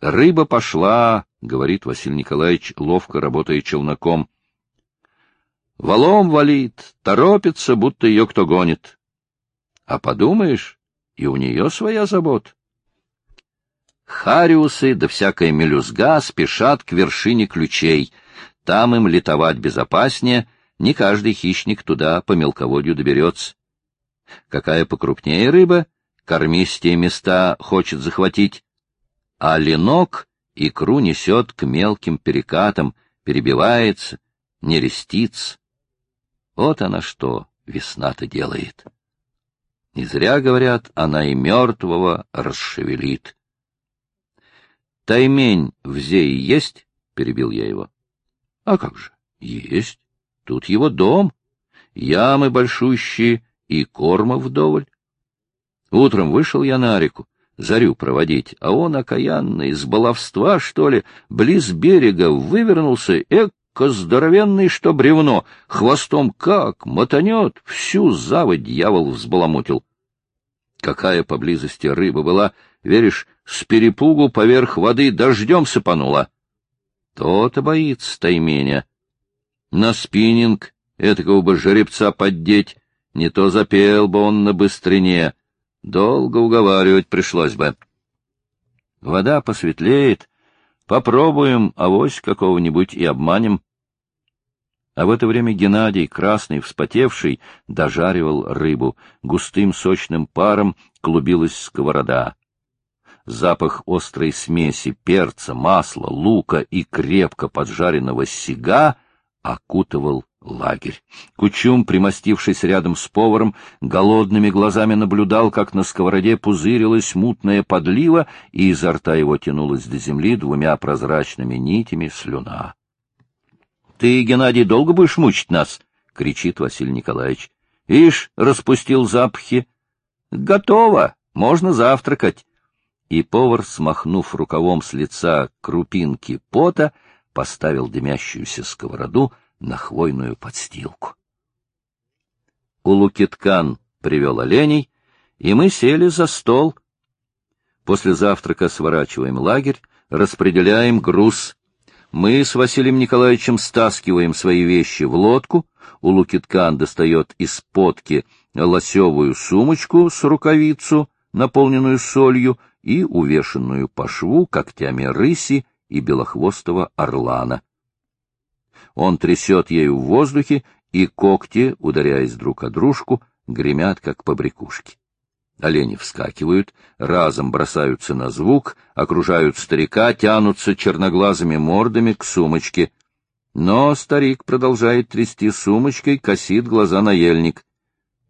Рыба пошла, — говорит Василий Николаевич, ловко работая челноком. Валом валит, торопится, будто ее кто гонит. А подумаешь, и у нее своя забота. Хариусы да всякая мелюзга спешат к вершине ключей. Там им летовать безопаснее, не каждый хищник туда по мелководью доберется. Какая покрупнее рыба, кормистее места хочет захватить, а ленок икру несет к мелким перекатам, перебивается, нерестится. Вот она что весна-то делает. Не зря, говорят, она и мертвого расшевелит. — Таймень в Зее есть? — перебил я его. — А как же? — Есть. Тут его дом, ямы большущие и корма вдоволь. Утром вышел я на реку, зарю проводить, а он, окаянный, с баловства, что ли, близ берега вывернулся, эко здоровенный, что бревно, хвостом как мотанет, всю заводь дьявол взбаламутил. Какая поблизости рыба была, веришь, с перепугу поверх воды дождем сыпанула. То-то боится тайменя. На спиннинг этакого бы жеребца поддеть, не то запел бы он на быстрине, Долго уговаривать пришлось бы. Вода посветлеет. Попробуем авось какого-нибудь и обманем. А в это время Геннадий, красный, вспотевший, дожаривал рыбу. Густым сочным паром клубилась сковорода. Запах острой смеси перца, масла, лука и крепко поджаренного сига окутывал лагерь. Кучум, примостившись рядом с поваром, голодными глазами наблюдал, как на сковороде пузырилась мутная подлива, и изо рта его тянулась до земли двумя прозрачными нитями слюна. — Ты, Геннадий, долго будешь мучить нас? — кричит Василий Николаевич. — Ишь, распустил запахи. — Готово, можно завтракать. И повар, смахнув рукавом с лица крупинки пота, поставил дымящуюся сковороду на хвойную подстилку. Улукиткан привел оленей, и мы сели за стол. После завтрака сворачиваем лагерь, распределяем груз. Мы с Василием Николаевичем стаскиваем свои вещи в лодку, Улукиткан достает из подки лосевую сумочку с рукавицу, наполненную солью, и увешанную по шву когтями рыси и белохвостого орлана. Он трясет ею в воздухе, и когти, ударяясь друг о дружку, гремят, как побрякушки. Олени вскакивают, разом бросаются на звук, окружают старика, тянутся черноглазыми мордами к сумочке. Но старик продолжает трясти сумочкой, косит глаза на ельник.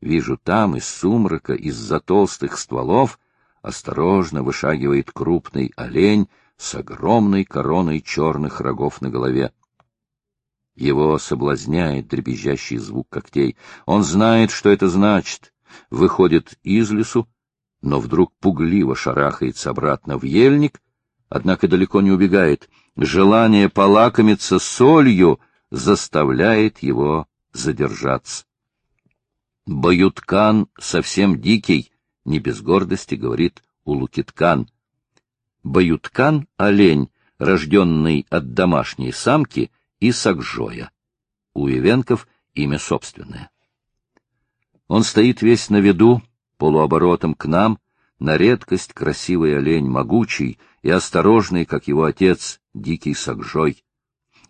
Вижу там из сумрака, из-за толстых стволов, осторожно вышагивает крупный олень с огромной короной черных рогов на голове. Его соблазняет дребезжащий звук когтей. Он знает, что это значит. Выходит из лесу, но вдруг пугливо шарахается обратно в ельник, однако далеко не убегает. Желание полакомиться солью заставляет его задержаться. Баюткан совсем дикий, не без гордости говорит Улукиткан. Баюткан — олень, рожденный от домашней самки — и Сакжоя. У Ивенков имя собственное. Он стоит весь на виду, полуоборотом к нам, на редкость красивый олень, могучий и осторожный, как его отец, дикий Сакжой.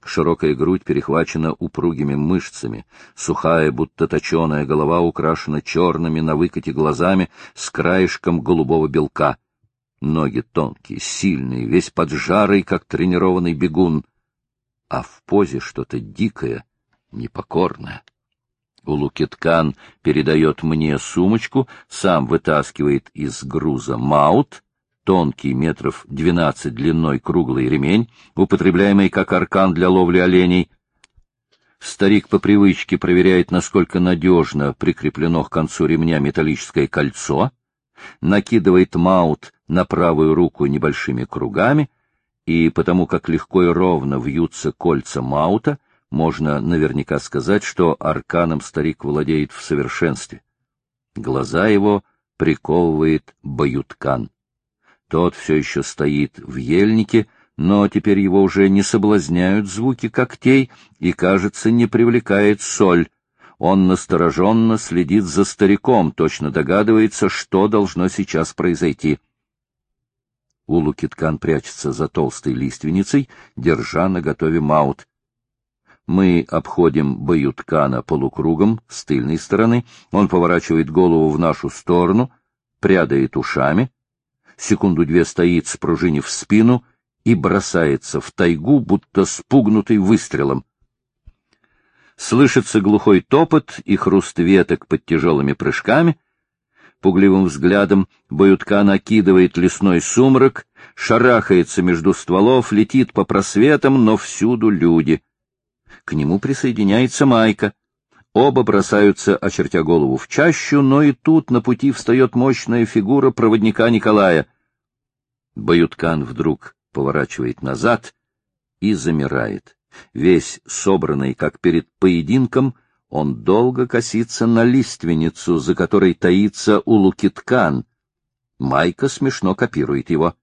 Широкая грудь перехвачена упругими мышцами, сухая, будто точеная голова украшена черными на выкате глазами с краешком голубого белка. Ноги тонкие, сильные, весь поджарый, как тренированный бегун а в позе что-то дикое, непокорное. Улукиткан передает мне сумочку, сам вытаскивает из груза маут, тонкий метров двенадцать длиной круглый ремень, употребляемый как аркан для ловли оленей. Старик по привычке проверяет, насколько надежно прикреплено к концу ремня металлическое кольцо, накидывает маут на правую руку небольшими кругами — и потому как легко и ровно вьются кольца Маута, можно наверняка сказать, что арканом старик владеет в совершенстве. Глаза его приковывает баюткан. Тот все еще стоит в ельнике, но теперь его уже не соблазняют звуки когтей и, кажется, не привлекает соль. Он настороженно следит за стариком, точно догадывается, что должно сейчас произойти. Улукиткан прячется за толстой лиственницей, держа на готове маут. Мы обходим Баюткана полукругом с тыльной стороны. Он поворачивает голову в нашу сторону, прядает ушами. Секунду-две стоит, спружинив спину, и бросается в тайгу, будто спугнутый выстрелом. Слышится глухой топот и хруст веток под тяжелыми прыжками. Пугливым взглядом Баютка накидывает лесной сумрак, шарахается между стволов, летит по просветам, но всюду люди. К нему присоединяется Майка. Оба бросаются, очертя голову, в чащу, но и тут на пути встает мощная фигура проводника Николая. Баюткан вдруг поворачивает назад и замирает. Весь собранный, как перед поединком, он долго косится на лиственницу, за которой таится улукиткан. Майка смешно копирует его.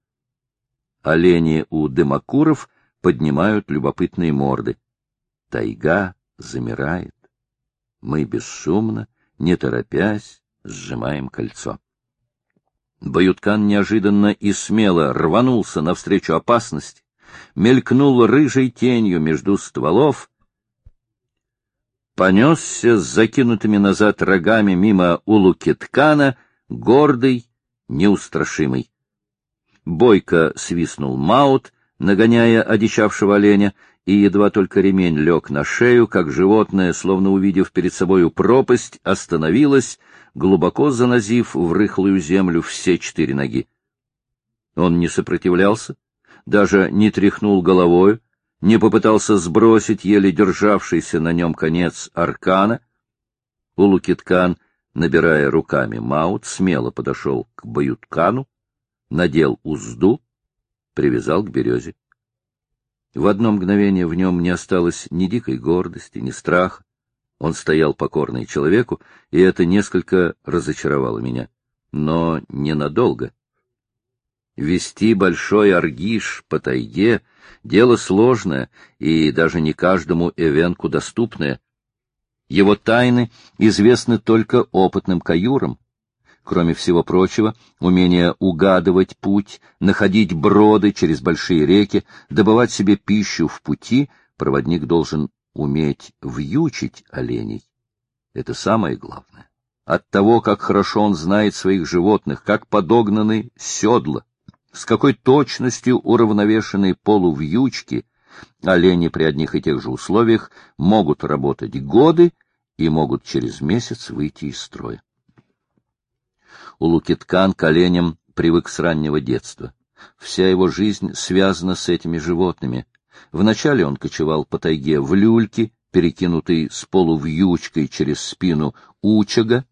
Олени у дымокуров поднимают любопытные морды. Тайга замирает. Мы бесшумно, не торопясь, сжимаем кольцо. Баюткан неожиданно и смело рванулся навстречу опасности, мелькнул рыжей тенью между стволов, понесся с закинутыми назад рогами мимо улукиткана, гордый, неустрашимый. Бойко свистнул маут, нагоняя одичавшего оленя, и едва только ремень лег на шею, как животное, словно увидев перед собою пропасть, остановилось, глубоко занозив в рыхлую землю все четыре ноги. Он не сопротивлялся, даже не тряхнул головою, не попытался сбросить еле державшийся на нем конец аркана. Улукиткан, набирая руками маут, смело подошел к баюткану, надел узду, привязал к березе. В одно мгновение в нем не осталось ни дикой гордости, ни страха. Он стоял покорный человеку, и это несколько разочаровало меня. Но ненадолго. Вести большой аргиш по тайге — дело сложное и даже не каждому эвенку доступное. Его тайны известны только опытным каюрам. Кроме всего прочего, умение угадывать путь, находить броды через большие реки, добывать себе пищу в пути, проводник должен уметь вьючить оленей. Это самое главное. От того, как хорошо он знает своих животных, как подогнаны седла, с какой точностью уравновешенные полувьючки, олени при одних и тех же условиях могут работать годы и могут через месяц выйти из строя. Улукиткан к оленям привык с раннего детства. Вся его жизнь связана с этими животными. Вначале он кочевал по тайге в люльке, перекинутый с полувьючкой через спину учага.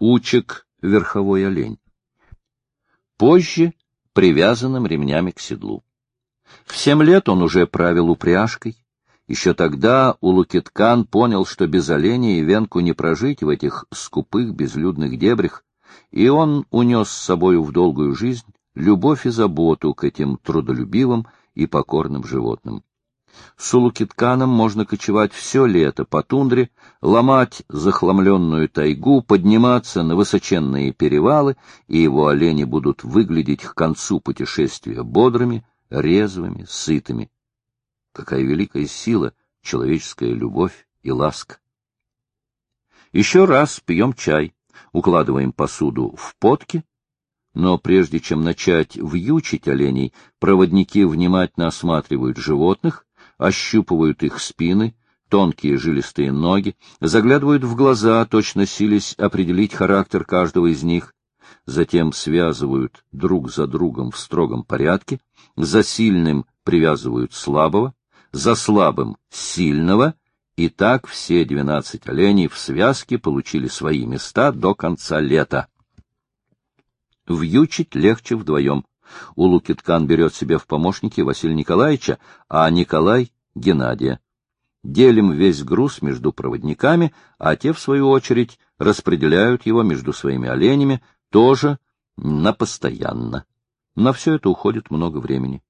Учек — верховой олень позже привязанным ремнями к седлу. В семь лет он уже правил упряжкой. Еще тогда Улукиткан понял, что без оленя и венку не прожить в этих скупых безлюдных дебрях, и он унес с собою в долгую жизнь любовь и заботу к этим трудолюбивым и покорным животным. С Улукитканом можно кочевать все лето по тундре, ломать захламленную тайгу, подниматься на высоченные перевалы, и его олени будут выглядеть к концу путешествия бодрыми, резвыми, сытыми. Какая великая сила, человеческая любовь и ласка! Еще раз пьем чай, укладываем посуду в подки, но прежде чем начать вьючить оленей, проводники внимательно осматривают животных, ощупывают их спины, тонкие жилистые ноги, заглядывают в глаза, точно сились определить характер каждого из них, затем связывают друг за другом в строгом порядке, за сильным привязывают слабого, за слабым — сильного, и так все двенадцать оленей в связке получили свои места до конца лета. Вьючить легче вдвоем. Улукиткан берет себе в помощники Василия Николаевича, а Николай — Геннадия. Делим весь груз между проводниками, а те, в свою очередь, распределяют его между своими оленями, тоже На постоянно. На все это уходит много времени.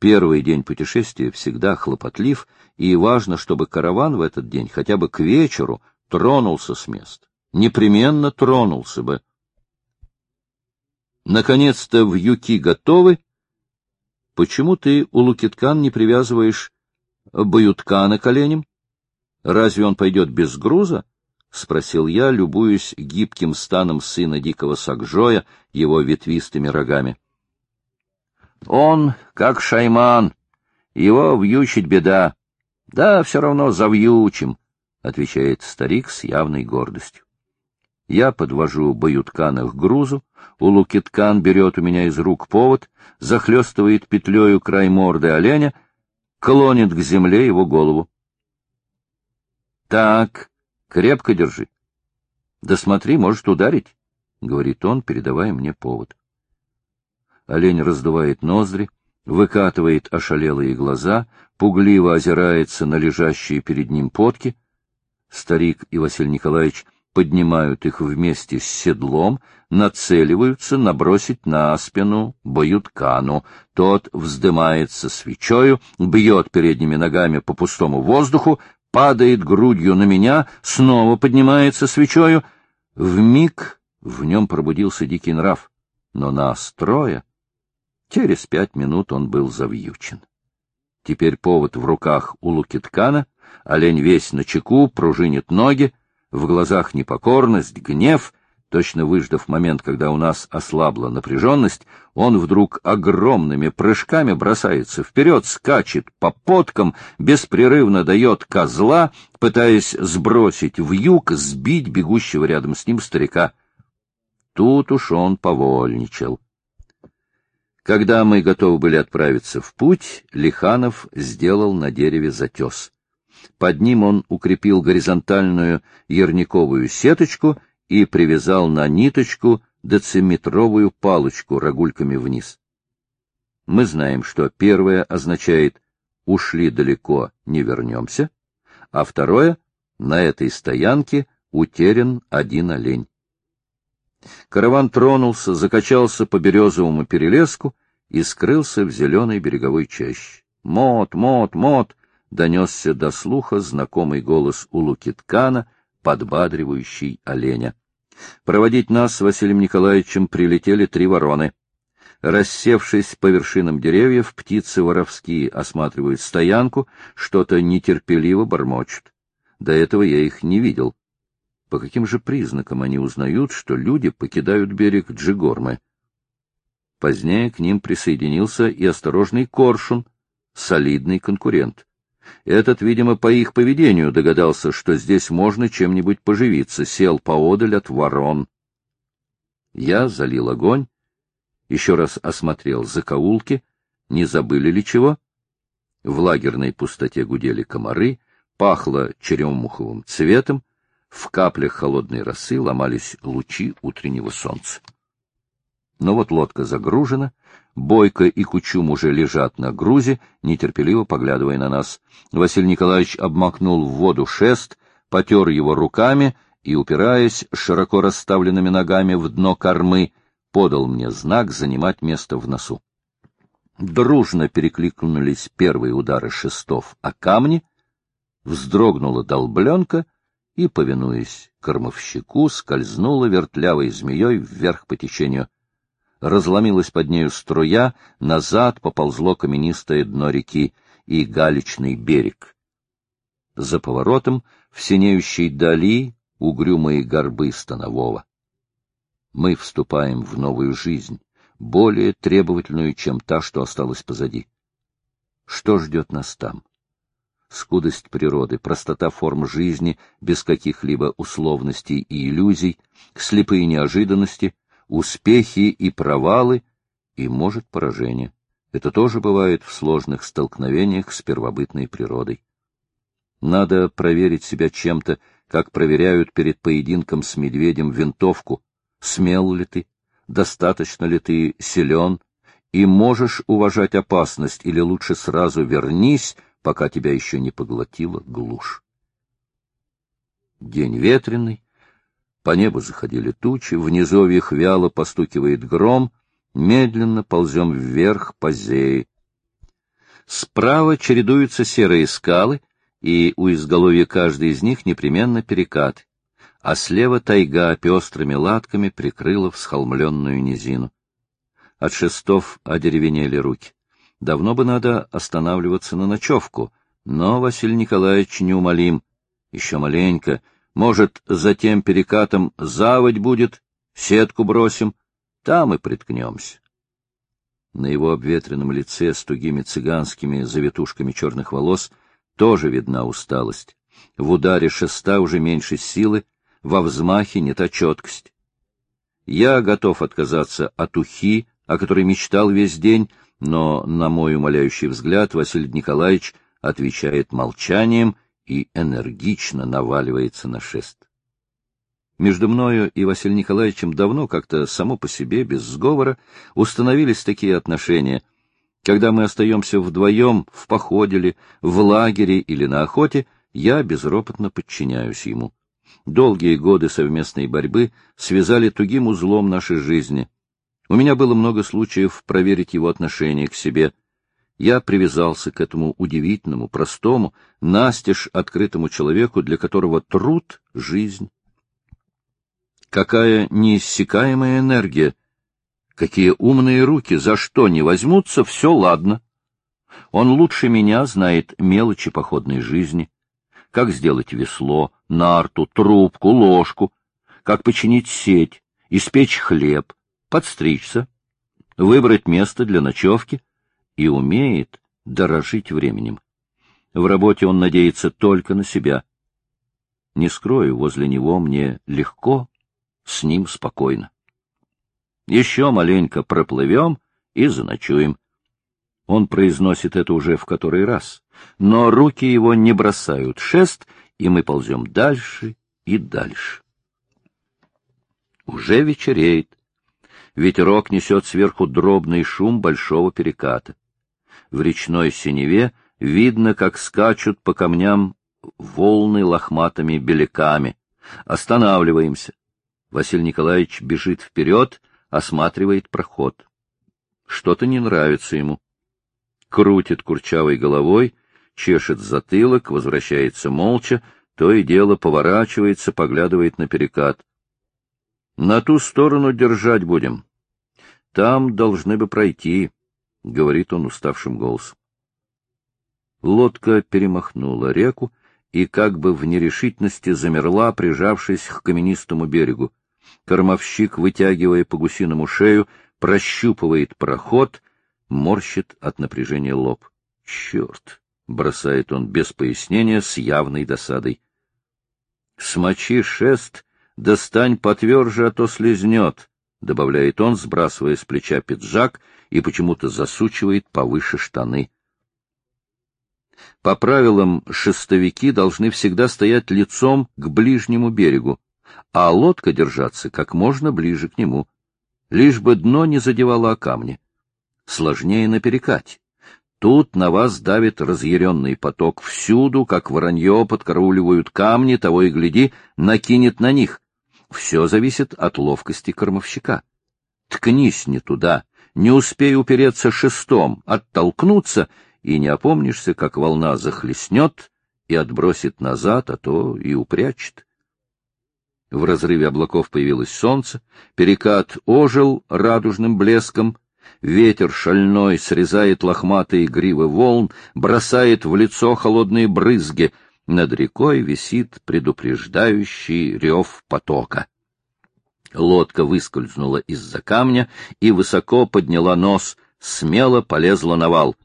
Первый день путешествия всегда хлопотлив, и важно, чтобы караван в этот день хотя бы к вечеру тронулся с места. Непременно тронулся бы. Наконец-то в юки готовы. Почему ты у Лукиткан не привязываешь баютка на коленям? Разве он пойдет без груза? — спросил я, любуясь гибким станом сына дикого Сакжоя, его ветвистыми рогами. — Он, как шайман, его вьючить беда. Да, все равно завьючим, — отвечает старик с явной гордостью. Я подвожу Баюткана к грузу, у Лукиткан берет у меня из рук повод, захлестывает петлею край морды оленя, клонит к земле его голову. — Так, крепко держи. — Да смотри, может ударить, — говорит он, передавая мне повод. Олень раздувает ноздри, выкатывает ошалелые глаза, пугливо озирается на лежащие перед ним потки. Старик и Василий Николаевич поднимают их вместе с седлом, нацеливаются набросить на спину баюткану. Тот вздымается свечою, бьет передними ногами по пустому воздуху, падает грудью на меня, снова поднимается свечою. В миг в нем пробудился дикий нрав, но нас трое. Через пять минут он был завьючен. Теперь повод в руках у Лукиткана, олень весь на чеку, пружинит ноги, в глазах непокорность, гнев. Точно выждав момент, когда у нас ослабла напряженность, он вдруг огромными прыжками бросается вперед, скачет по подкам, беспрерывно дает козла, пытаясь сбросить в юг, сбить бегущего рядом с ним старика. Тут уж он повольничал. Когда мы готовы были отправиться в путь, Лиханов сделал на дереве затес. Под ним он укрепил горизонтальную ярниковую сеточку и привязал на ниточку дециметровую палочку рогульками вниз. Мы знаем, что первое означает «ушли далеко, не вернемся», а второе — на этой стоянке утерян один олень. Караван тронулся, закачался по березовому перелеску и скрылся в зеленой береговой чаще. «Мот, мот, мот!» Донесся до слуха знакомый голос у Лукиткана, подбадривающий оленя. Проводить нас с Василием Николаевичем прилетели три вороны. Рассевшись по вершинам деревьев, птицы воровские осматривают стоянку, что-то нетерпеливо бормочут. До этого я их не видел. По каким же признакам они узнают, что люди покидают берег Джигормы? Позднее к ним присоединился и осторожный коршун, солидный конкурент. Этот, видимо, по их поведению догадался, что здесь можно чем-нибудь поживиться, сел поодаль от ворон. Я залил огонь, еще раз осмотрел закоулки, не забыли ли чего. В лагерной пустоте гудели комары, пахло черемуховым цветом, в каплях холодной росы ломались лучи утреннего солнца. Но вот лодка загружена, Бойко и Кучум уже лежат на грузе, нетерпеливо поглядывая на нас. Василий Николаевич обмакнул в воду шест, потер его руками и, упираясь широко расставленными ногами в дно кормы, подал мне знак занимать место в носу. Дружно перекликнулись первые удары шестов о камни, вздрогнула долбленка и, повинуясь кормовщику, скользнула вертлявой змеей вверх по течению разломилась под нею струя, назад поползло каменистое дно реки и галечный берег. За поворотом в синеющей дали угрюмые горбы Станового. Мы вступаем в новую жизнь, более требовательную, чем та, что осталась позади. Что ждет нас там? Скудость природы, простота форм жизни без каких-либо условностей и иллюзий, слепые неожиданности — успехи и провалы, и, может, поражение. Это тоже бывает в сложных столкновениях с первобытной природой. Надо проверить себя чем-то, как проверяют перед поединком с медведем винтовку. Смел ли ты? Достаточно ли ты силен? И можешь уважать опасность, или лучше сразу вернись, пока тебя еще не поглотила глушь. День ветреный, По небу заходили тучи, в низовьях вяло постукивает гром, медленно ползем вверх по зее. Справа чередуются серые скалы, и у изголовья каждой из них непременно перекат, а слева тайга пестрыми латками прикрыла всхолмленную низину. От шестов одеревенели руки. Давно бы надо останавливаться на ночевку, но Василий Николаевич неумолим. Еще маленько — может, за тем перекатом заводь будет, сетку бросим, там и приткнемся. На его обветренном лице с тугими цыганскими завитушками черных волос тоже видна усталость. В ударе шеста уже меньше силы, во взмахе не та четкость. Я готов отказаться от ухи, о которой мечтал весь день, но на мой умоляющий взгляд Василий Николаевич отвечает молчанием и энергично наваливается на шест. Между мною и Василием Николаевичем давно как-то само по себе, без сговора, установились такие отношения. Когда мы остаемся вдвоем в походе ли, в лагере или на охоте, я безропотно подчиняюсь ему. Долгие годы совместной борьбы связали тугим узлом нашей жизни. У меня было много случаев проверить его отношение к себе — я привязался к этому удивительному, простому, настежь открытому человеку, для которого труд — жизнь. Какая неиссякаемая энергия! Какие умные руки! За что не возьмутся, все ладно. Он лучше меня знает мелочи походной жизни. Как сделать весло, нарту, трубку, ложку, как починить сеть, испечь хлеб, подстричься, выбрать место для ночевки — и умеет дорожить временем. В работе он надеется только на себя. Не скрою, возле него мне легко, с ним спокойно. Еще маленько проплывем и заночуем. Он произносит это уже в который раз, но руки его не бросают шест, и мы ползем дальше и дальше. Уже вечереет. Ветерок несет сверху дробный шум большого переката в речной синеве видно, как скачут по камням волны лохматыми беляками. Останавливаемся. Василий Николаевич бежит вперед, осматривает проход. Что-то не нравится ему. Крутит курчавой головой, чешет затылок, возвращается молча, то и дело поворачивается, поглядывает на перекат. На ту сторону держать будем. Там должны бы пройти. — говорит он уставшим голосом. Лодка перемахнула реку и как бы в нерешительности замерла, прижавшись к каменистому берегу. Кормовщик, вытягивая по гусиному шею, прощупывает проход, морщит от напряжения лоб. «Черт!» — бросает он без пояснения с явной досадой. «Смочи шест, достань потверже, а то слезнет», — добавляет он, сбрасывая с плеча пиджак — и почему-то засучивает повыше штаны. По правилам, шестовики должны всегда стоять лицом к ближнему берегу, а лодка держаться как можно ближе к нему, лишь бы дно не задевало о камни. Сложнее на перекате. Тут на вас давит разъяренный поток всюду, как воронье подкарауливают камни, того и гляди, накинет на них. Все зависит от ловкости кормовщика. Ткнись не туда, не успей упереться шестом, оттолкнуться, и не опомнишься, как волна захлестнет и отбросит назад, а то и упрячет. В разрыве облаков появилось солнце, перекат ожил радужным блеском, ветер шальной срезает лохматые гривы волн, бросает в лицо холодные брызги, над рекой висит предупреждающий рев потока. Лодка выскользнула из-за камня и высоко подняла нос, смело полезла на вал.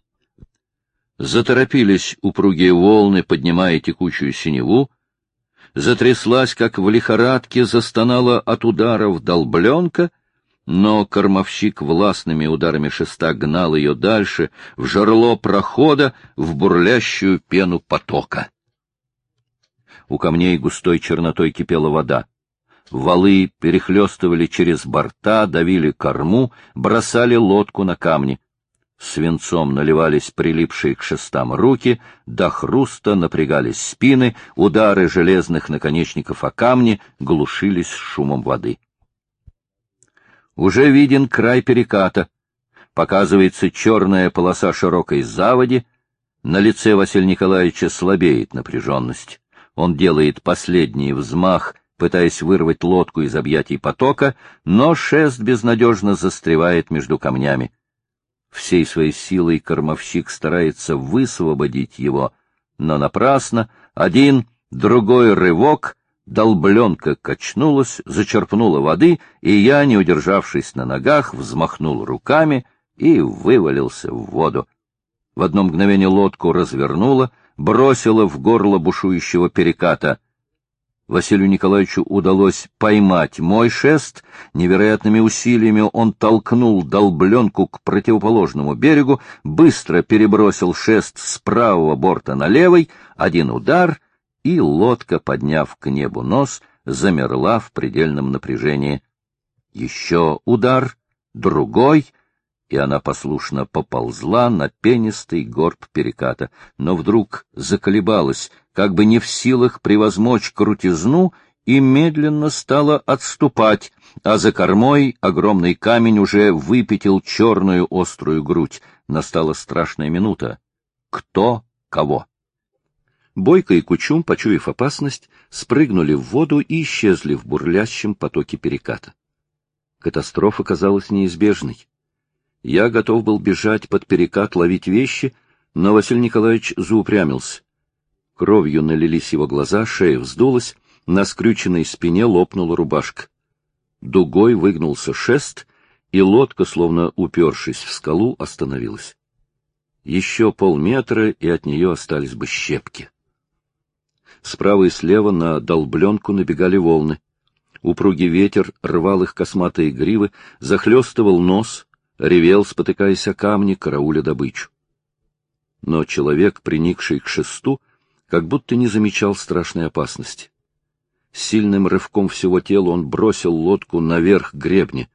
Заторопились упругие волны, поднимая текучую синеву. Затряслась, как в лихорадке, застонала от ударов долбленка, но кормовщик властными ударами шеста гнал ее дальше, в жерло прохода, в бурлящую пену потока. У камней густой чернотой кипела вода. Валы перехлестывали через борта, давили корму, бросали лодку на камни. Свинцом наливались прилипшие к шестам руки, до хруста напрягались спины, удары железных наконечников о камни глушились шумом воды. Уже виден край переката. Показывается черная полоса широкой заводи. На лице Василия Николаевича слабеет напряженность. Он делает последний взмах, пытаясь вырвать лодку из объятий потока, но шест безнадежно застревает между камнями. Всей своей силой кормовщик старается высвободить его, но напрасно. Один, другой рывок, долбленка качнулась, зачерпнула воды, и я, не удержавшись на ногах, взмахнул руками и вывалился в воду. В одно мгновение лодку развернула, бросила в горло бушующего переката — Василию Николаевичу удалось поймать мой шест. Невероятными усилиями он толкнул долбленку к противоположному берегу, быстро перебросил шест с правого борта на левый, один удар, и лодка, подняв к небу нос, замерла в предельном напряжении. Еще удар, другой — и она послушно поползла на пенистый горб переката, но вдруг заколебалась, как бы не в силах превозмочь крутизну, и медленно стала отступать, а за кормой огромный камень уже выпятил черную острую грудь. Настала страшная минута. Кто кого? Бойко и Кучум, почуяв опасность, спрыгнули в воду и исчезли в бурлящем потоке переката. Катастрофа казалась неизбежной. Я готов был бежать под перекат, ловить вещи, но Василий Николаевич заупрямился. Кровью налились его глаза, шея вздулась, на скрюченной спине лопнула рубашка. Дугой выгнулся шест, и лодка, словно упершись в скалу, остановилась. Еще полметра, и от нее остались бы щепки. Справа и слева на долбленку набегали волны. Упругий ветер рвал их косматые гривы, захлестывал нос, ревел, спотыкаясь о камни, карауля добычу. Но человек, приникший к шесту, как будто не замечал страшной опасности. Сильным рывком всего тела он бросил лодку наверх гребня.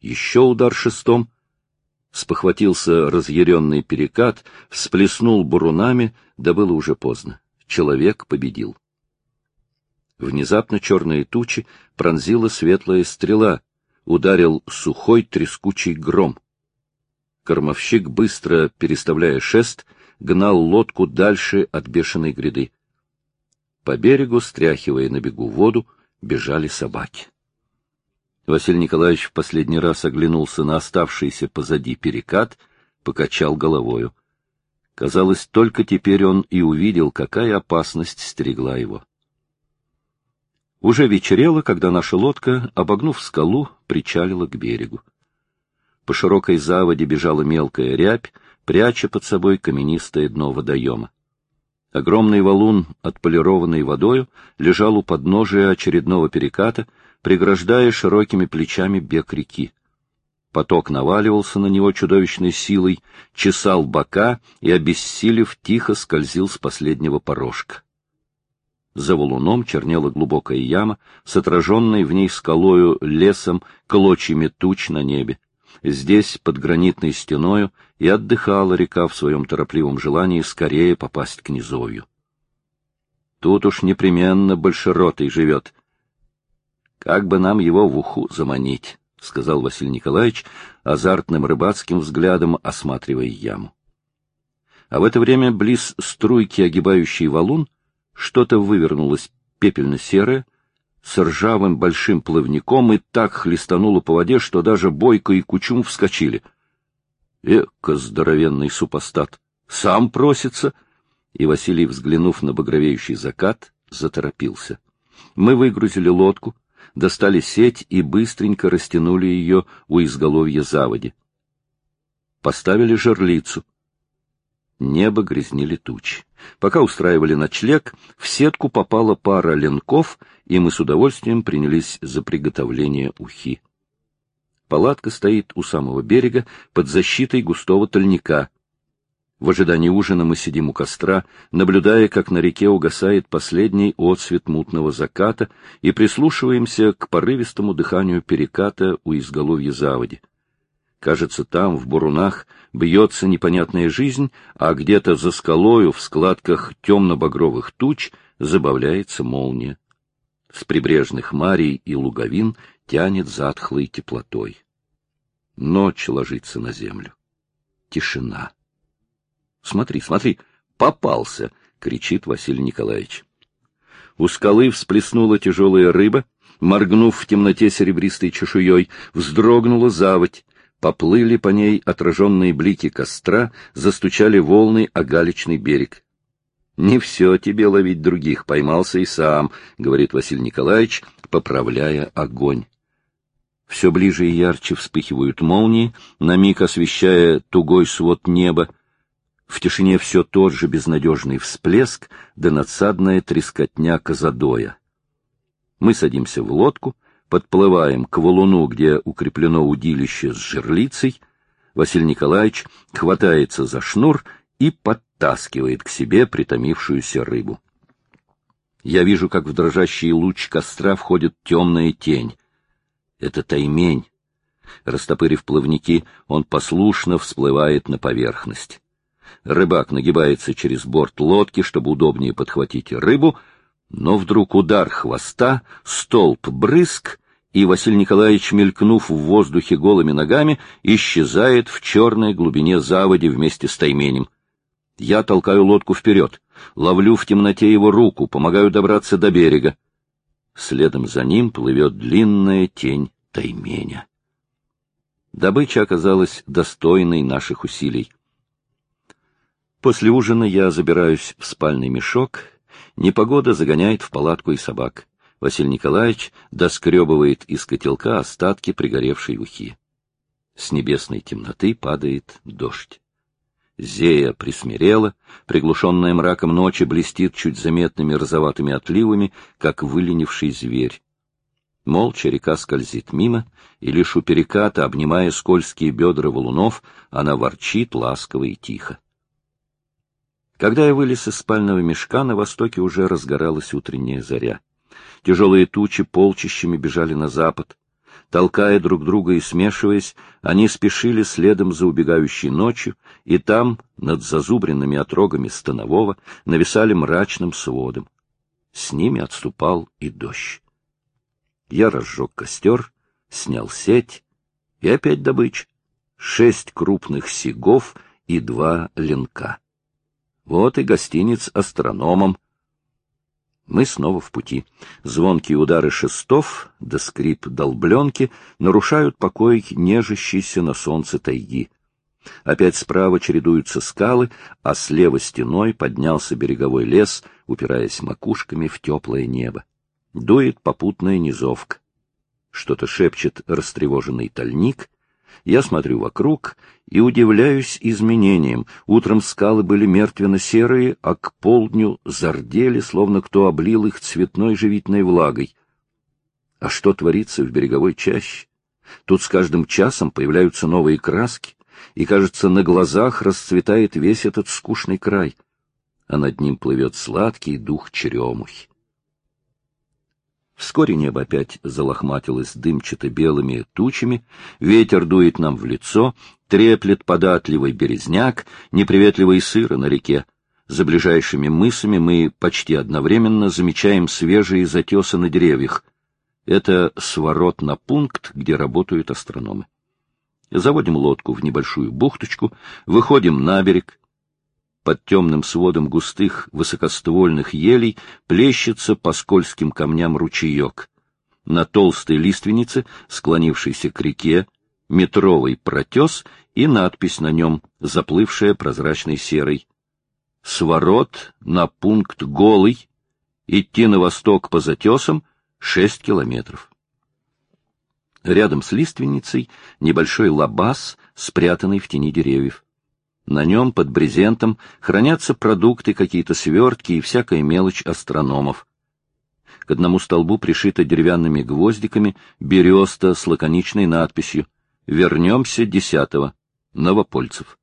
Еще удар шестом. Спохватился разъяренный перекат, всплеснул бурунами, да было уже поздно. Человек победил. Внезапно черные тучи пронзила светлая стрела, ударил сухой трескучий гром. Кормовщик, быстро переставляя шест, гнал лодку дальше от бешеной гряды. По берегу, стряхивая на бегу воду, бежали собаки. Василий Николаевич в последний раз оглянулся на оставшийся позади перекат, покачал головою. Казалось, только теперь он и увидел, какая опасность стерегла его. Уже вечерело, когда наша лодка, обогнув скалу, причалила к берегу. По широкой заводе бежала мелкая рябь, пряча под собой каменистое дно водоема. Огромный валун, отполированный водою, лежал у подножия очередного переката, преграждая широкими плечами бег реки. Поток наваливался на него чудовищной силой, чесал бока и, обессилев, тихо скользил с последнего порожка. За валуном чернела глубокая яма с отраженной в ней скалою лесом клочьями туч на небе. Здесь, под гранитной стеною, и отдыхала река в своем торопливом желании скорее попасть к низовью. Тут уж непременно большеротый живет. Как бы нам его в уху заманить, — сказал Василий Николаевич, азартным рыбацким взглядом осматривая яму. А в это время близ струйки, огибающей валун, что-то вывернулось пепельно-серое, с ржавым большим плавником и так хлестануло по воде, что даже Бойко и Кучум вскочили. Эка здоровенный супостат! Сам просится! И Василий, взглянув на багровеющий закат, заторопился. Мы выгрузили лодку, достали сеть и быстренько растянули ее у изголовья заводи. Поставили жерлицу. Небо грязнили тучи. Пока устраивали ночлег, в сетку попала пара ленков, и мы с удовольствием принялись за приготовление ухи. Палатка стоит у самого берега, под защитой густого тольника. В ожидании ужина мы сидим у костра, наблюдая, как на реке угасает последний отсвет мутного заката, и прислушиваемся к порывистому дыханию переката у изголовья заводи. Кажется, там, в бурунах, бьется непонятная жизнь, а где-то за скалою в складках темно-багровых туч забавляется молния. С прибрежных марий и луговин тянет затхлой теплотой. Ночь ложится на землю. Тишина. Смотри, смотри, попался, кричит Василий Николаевич. У скалы всплеснула тяжелая рыба, моргнув в темноте серебристой чешуей, вздрогнула заводь, поплыли по ней отраженные блики костра, застучали волны о галечный берег. — Не все тебе ловить других, поймался и сам, — говорит Василий Николаевич, поправляя огонь. Все ближе и ярче вспыхивают молнии, на миг освещая тугой свод неба. В тишине все тот же безнадежный всплеск, да надсадная трескотня козадоя. Мы садимся в лодку, подплываем к валуну, где укреплено удилище с жерлицей, Василий Николаевич хватается за шнур и подтаскивает к себе притомившуюся рыбу. Я вижу, как в дрожащий луч костра входит темная тень. Это таймень. Растопырив плавники, он послушно всплывает на поверхность. Рыбак нагибается через борт лодки, чтобы удобнее подхватить рыбу, но вдруг удар хвоста, столб брызг, и Василий Николаевич, мелькнув в воздухе голыми ногами, исчезает в черной глубине заводи вместе с тайменем. Я толкаю лодку вперед, ловлю в темноте его руку, помогаю добраться до берега. Следом за ним плывет длинная тень тайменя. Добыча оказалась достойной наших усилий. После ужина я забираюсь в спальный мешок. Непогода загоняет в палатку и собак. Василий Николаевич доскребывает из котелка остатки пригоревшей ухи. С небесной темноты падает дождь. Зея присмирела, приглушенная мраком ночи блестит чуть заметными розоватыми отливами, как выленивший зверь. Молча река скользит мимо, и лишь у переката, обнимая скользкие бедра валунов, она ворчит ласково и тихо. Когда я вылез из спального мешка, на востоке уже разгоралась утренняя заря. Тяжелые тучи полчищами бежали на запад. Толкая друг друга и смешиваясь, они спешили следом за убегающей ночью, и там, над зазубренными отрогами станового, нависали мрачным сводом. С ними отступал и дождь. Я разжег костер, снял сеть, и опять добыча. Шесть крупных сигов и два ленка. Вот и гостиниц астрономом, мы снова в пути. Звонкие удары шестов да скрип долбленки нарушают покой нежащейся на солнце тайги. Опять справа чередуются скалы, а слева стеной поднялся береговой лес, упираясь макушками в теплое небо. Дует попутная низовка. Что-то шепчет растревоженный тальник — я смотрю вокруг и удивляюсь изменениям. Утром скалы были мертвенно-серые, а к полдню зардели, словно кто облил их цветной живительной влагой. А что творится в береговой чаще? Тут с каждым часом появляются новые краски, и, кажется, на глазах расцветает весь этот скучный край, а над ним плывет сладкий дух черемухи. Вскоре небо опять залохматилось дымчато-белыми тучами, ветер дует нам в лицо, треплет податливый березняк, неприветливый сыро на реке. За ближайшими мысами мы почти одновременно замечаем свежие затесы на деревьях. Это сворот на пункт, где работают астрономы. Заводим лодку в небольшую бухточку, выходим на берег, под темным сводом густых высокоствольных елей плещется по скользким камням ручеек. На толстой лиственнице, склонившейся к реке, метровый протес и надпись на нем, заплывшая прозрачной серой. «Сворот на пункт голый. Идти на восток по затесам шесть километров». Рядом с лиственницей небольшой лабаз, спрятанный в тени деревьев. На нем под брезентом хранятся продукты, какие-то свертки и всякая мелочь астрономов. К одному столбу пришита деревянными гвоздиками береста с лаконичной надписью «Вернемся десятого. Новопольцев».